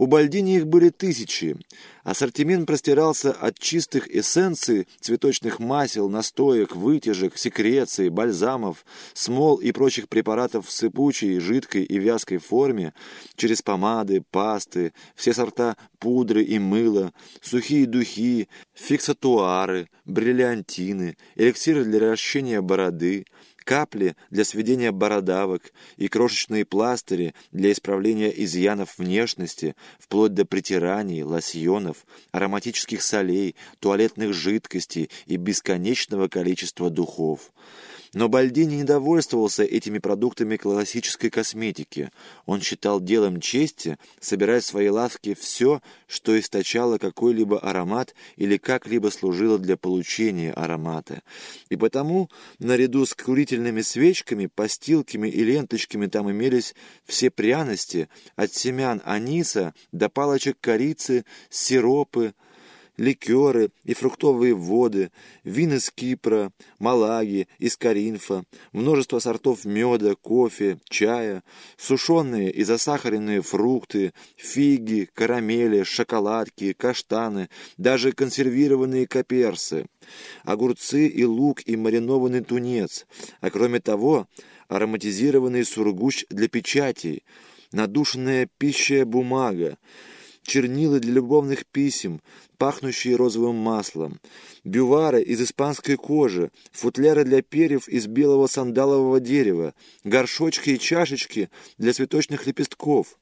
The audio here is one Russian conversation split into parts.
У Бальдини их были тысячи. Ассортимент простирался от чистых эссенций, цветочных масел, настоек, вытяжек, секреций, бальзамов, смол и прочих препаратов в сыпучей, жидкой и вязкой форме, через помады, пасты, все сорта пудры и мыла, сухие духи, фиксатуары, бриллиантины, эликсиры для ращения бороды, капли для сведения бородавок и крошечные пластыри для исправления изъянов внешности, вплоть до притираний, лосьонов, ароматических солей, туалетных жидкостей и бесконечного количества духов. Но Бальдини не довольствовался этими продуктами классической косметики. Он считал делом чести собирать в своей лавке все, что источало какой-либо аромат или как-либо служило для получения аромата. И потому, наряду с курительными свечками, постилками и ленточками там имелись все пряности, от семян аниса до палочек корицы, сиропы, ликеры и фруктовые воды, вин из Кипра, Малаги, из Каринфа, множество сортов меда, кофе, чая, сушеные и засахаренные фрукты, фиги, карамели, шоколадки, каштаны, даже консервированные каперсы, огурцы и лук и маринованный тунец, а кроме того ароматизированный сургуч для печатей, надушенная пищая бумага, чернила для любовных писем, пахнущие розовым маслом, бювары из испанской кожи, футляры для перьев из белого сандалового дерева, горшочки и чашечки для цветочных лепестков,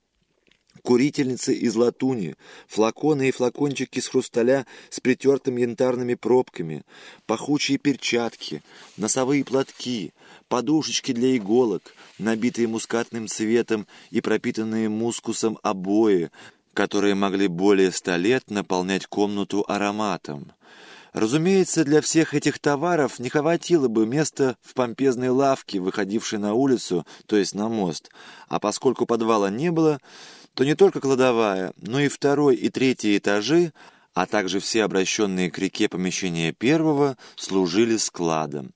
курительницы из латуни, флаконы и флакончики с хрусталя с притертыми янтарными пробками, пахучие перчатки, носовые платки, подушечки для иголок, набитые мускатным цветом и пропитанные мускусом обои, которые могли более ста лет наполнять комнату ароматом. Разумеется, для всех этих товаров не хватило бы места в помпезной лавке, выходившей на улицу, то есть на мост, а поскольку подвала не было, то не только кладовая, но и второй и третий этажи, а также все обращенные к реке помещения первого, служили складом.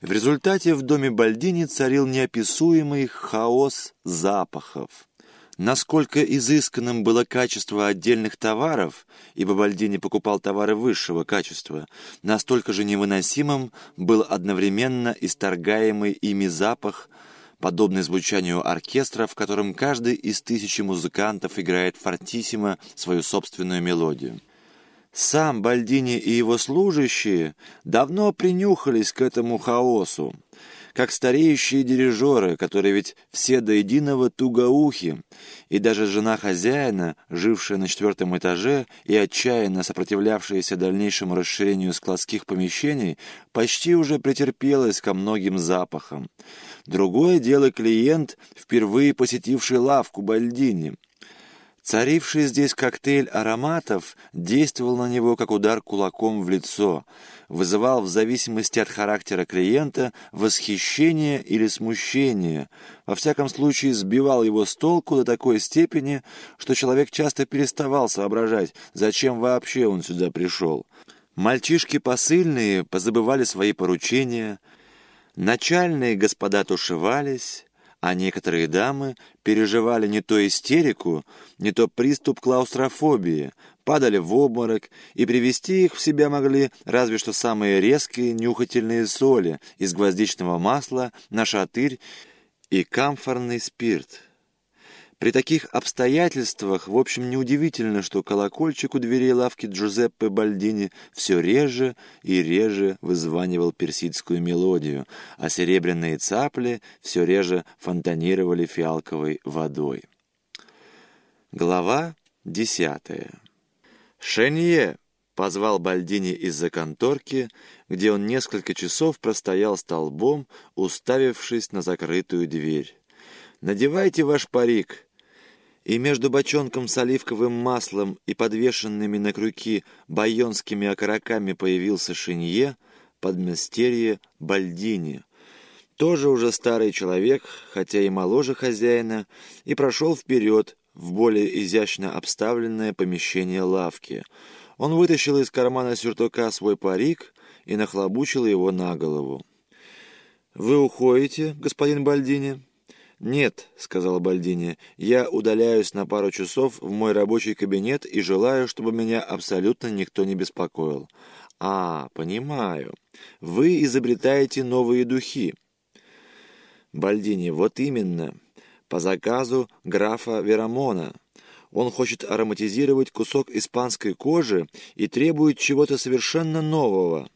В результате в доме Бальдини царил неописуемый хаос запахов. Насколько изысканным было качество отдельных товаров, ибо Бальдини покупал товары высшего качества, настолько же невыносимым был одновременно исторгаемый ими запах, подобный звучанию оркестра, в котором каждый из тысячи музыкантов играет фортиссимо свою собственную мелодию. Сам Бальдини и его служащие давно принюхались к этому хаосу, как стареющие дирижеры, которые ведь все до единого тугоухи, и даже жена хозяина, жившая на четвертом этаже и отчаянно сопротивлявшаяся дальнейшему расширению складских помещений, почти уже претерпелась ко многим запахам. Другое дело клиент, впервые посетивший лавку Бальдини. Царивший здесь коктейль ароматов действовал на него как удар кулаком в лицо, вызывал в зависимости от характера клиента восхищение или смущение, во всяком случае сбивал его с толку до такой степени, что человек часто переставал соображать, зачем вообще он сюда пришел. Мальчишки посыльные позабывали свои поручения, начальные господа тушевались, а некоторые дамы переживали не то истерику, не то приступ клаустрофобии, падали в обморок, и привести их в себя могли разве что самые резкие нюхательные соли из гвоздичного масла, нашатырь и камфорный спирт. При таких обстоятельствах, в общем, неудивительно, что колокольчик у дверей лавки Джузеппе Бальдини все реже и реже вызванивал персидскую мелодию, а серебряные цапли все реже фонтанировали фиалковой водой. Глава десятая. «Шенье!» — позвал Бальдини из-за конторки, где он несколько часов простоял столбом, уставившись на закрытую дверь. «Надевайте ваш парик!» И между бочонком с оливковым маслом и подвешенными на крюки байонскими окороками появился Шинье, подмастерье Бальдини. Тоже уже старый человек, хотя и моложе хозяина, и прошел вперед в более изящно обставленное помещение лавки. Он вытащил из кармана сюртука свой парик и нахлобучил его на голову. «Вы уходите, господин Бальдини?» «Нет», — сказала Бальдини, — «я удаляюсь на пару часов в мой рабочий кабинет и желаю, чтобы меня абсолютно никто не беспокоил». «А, понимаю. Вы изобретаете новые духи». Бальдини, вот именно. По заказу графа Верамона. Он хочет ароматизировать кусок испанской кожи и требует чего-то совершенно нового.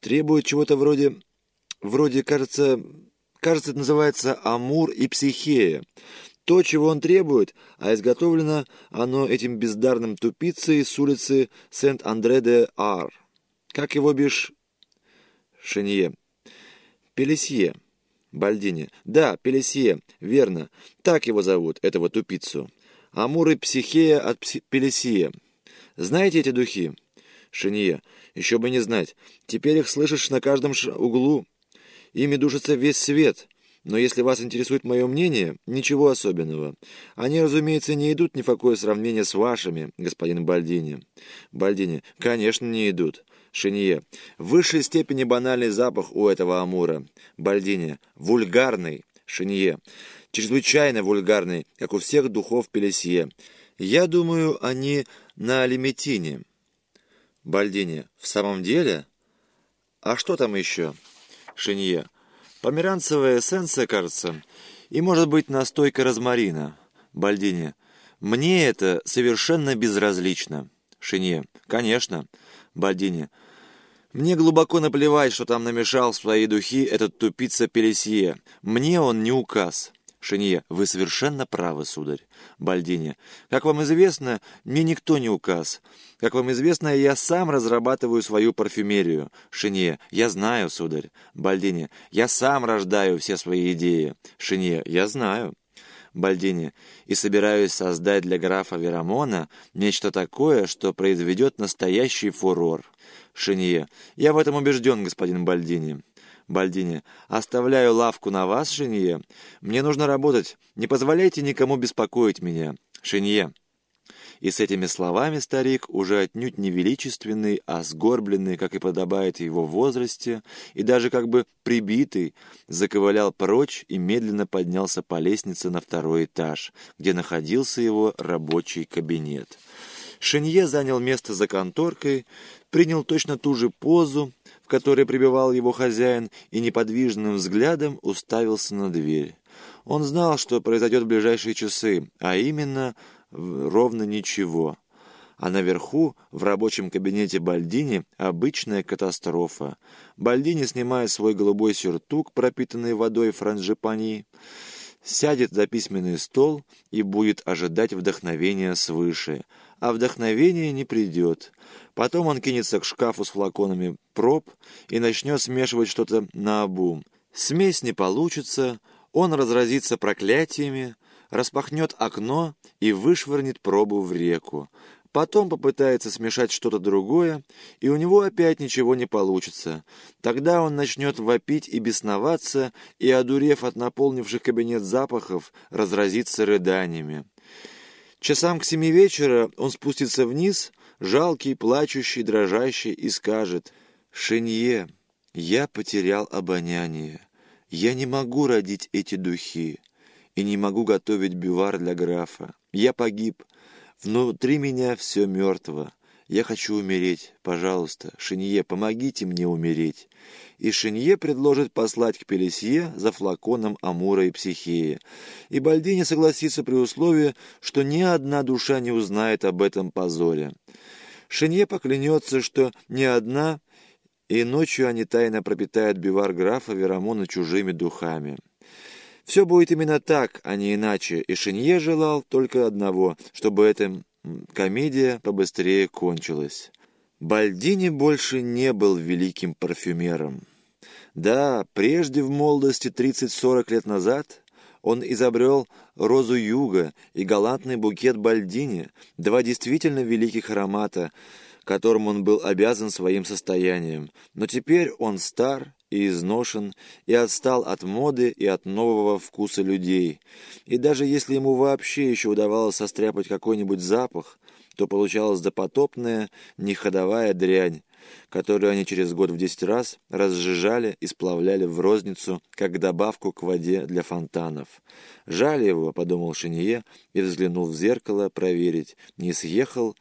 Требует чего-то вроде... Вроде, кажется, Кажется, это называется «Амур и Психея». То, чего он требует, а изготовлено оно этим бездарным тупицей с улицы Сент-Андре-де-Ар. Как его бишь? Шенье. Пелесье. Бальдини. Да, Пелесье, верно. Так его зовут, этого тупицу. Амур и Психея от Пси Пелесье. Знаете эти духи? Шенье. Еще бы не знать. Теперь их слышишь на каждом углу. Ими душится весь свет. Но если вас интересует мое мнение, ничего особенного. Они, разумеется, не идут ни в какое сравнение с вашими, господин Бальдини. Бальдини, конечно, не идут. Шинье. В высшей степени банальный запах у этого амура. Бальдини. Вульгарный. Шинье. Чрезвычайно вульгарный, как у всех духов Пелесье. Я думаю, они на Алиметине. Бальдини. В самом деле? А что там еще? Шинье. Померанцевая эссенция, кажется. И, может быть, настойка розмарина. Бальдини. Мне это совершенно безразлично. Шинье. Конечно. Бальдини. Мне глубоко наплевать, что там намешал в свои духи этот тупица Пелесье. Мне он не указ. Шенье, вы совершенно правы, сударь. Бальдини, как вам известно, мне никто не указ. Как вам известно, я сам разрабатываю свою парфюмерию. Шенье, я знаю, сударь. Бальдини, я сам рождаю все свои идеи. Шенье, я знаю. Бальдини, и собираюсь создать для графа Верамона нечто такое, что произведет настоящий фурор. Шенье, я в этом убежден, господин Бальдини. Бальдини. «Оставляю лавку на вас, Шинье. Мне нужно работать. Не позволяйте никому беспокоить меня. Шинье». И с этими словами старик, уже отнюдь не величественный, а сгорбленный, как и подобает его возрасте, и даже как бы прибитый, заковылял прочь и медленно поднялся по лестнице на второй этаж, где находился его рабочий кабинет. Шинье занял место за конторкой, принял точно ту же позу, в которой пребывал его хозяин, и неподвижным взглядом уставился на дверь. Он знал, что произойдет в ближайшие часы, а именно ровно ничего. А наверху, в рабочем кабинете Бальдини, обычная катастрофа. Бальдини, снимая свой голубой сюртук, пропитанный водой франжипани, сядет за письменный стол и будет ожидать вдохновения свыше. А вдохновение не придет. Потом он кинется к шкафу с флаконами проб и начнет смешивать что-то на обум. Смесь не получится, он разразится проклятиями, распахнет окно и вышвырнет пробу в реку. Потом попытается смешать что-то другое, и у него опять ничего не получится. Тогда он начнет вопить и бесноваться, и, одурев от наполнивших кабинет запахов, разразится рыданиями. Часам к семи вечера он спустится вниз, жалкий, плачущий, дрожащий, и скажет «Шинье, я потерял обоняние. Я не могу родить эти духи и не могу готовить бювар для графа. Я погиб. Внутри меня все мертво. Я хочу умереть. Пожалуйста, Шинье, помогите мне умереть. И Шинье предложит послать к Пелесье за флаконом Амура и Психея. И Бальдини согласится при условии, что ни одна душа не узнает об этом позоре. Шинье поклянется, что ни одна, и ночью они тайно пропитают бивар графа Верамона чужими духами. Все будет именно так, а не иначе, и Шинье желал только одного, чтобы эта комедия побыстрее кончилась. Бальдини больше не был великим парфюмером. Да, прежде в молодости 30-40 лет назад он изобрел розу юга и галантный букет Бальдини, два действительно великих аромата, которым он был обязан своим состоянием. Но теперь он стар и изношен, и отстал от моды и от нового вкуса людей. И даже если ему вообще еще удавалось состряпать какой-нибудь запах, то получалась допотопная, неходовая дрянь, которую они через год в десять раз разжижали и сплавляли в розницу, как добавку к воде для фонтанов. «Жаль его», — подумал Шинье и взглянул в зеркало проверить, не съехал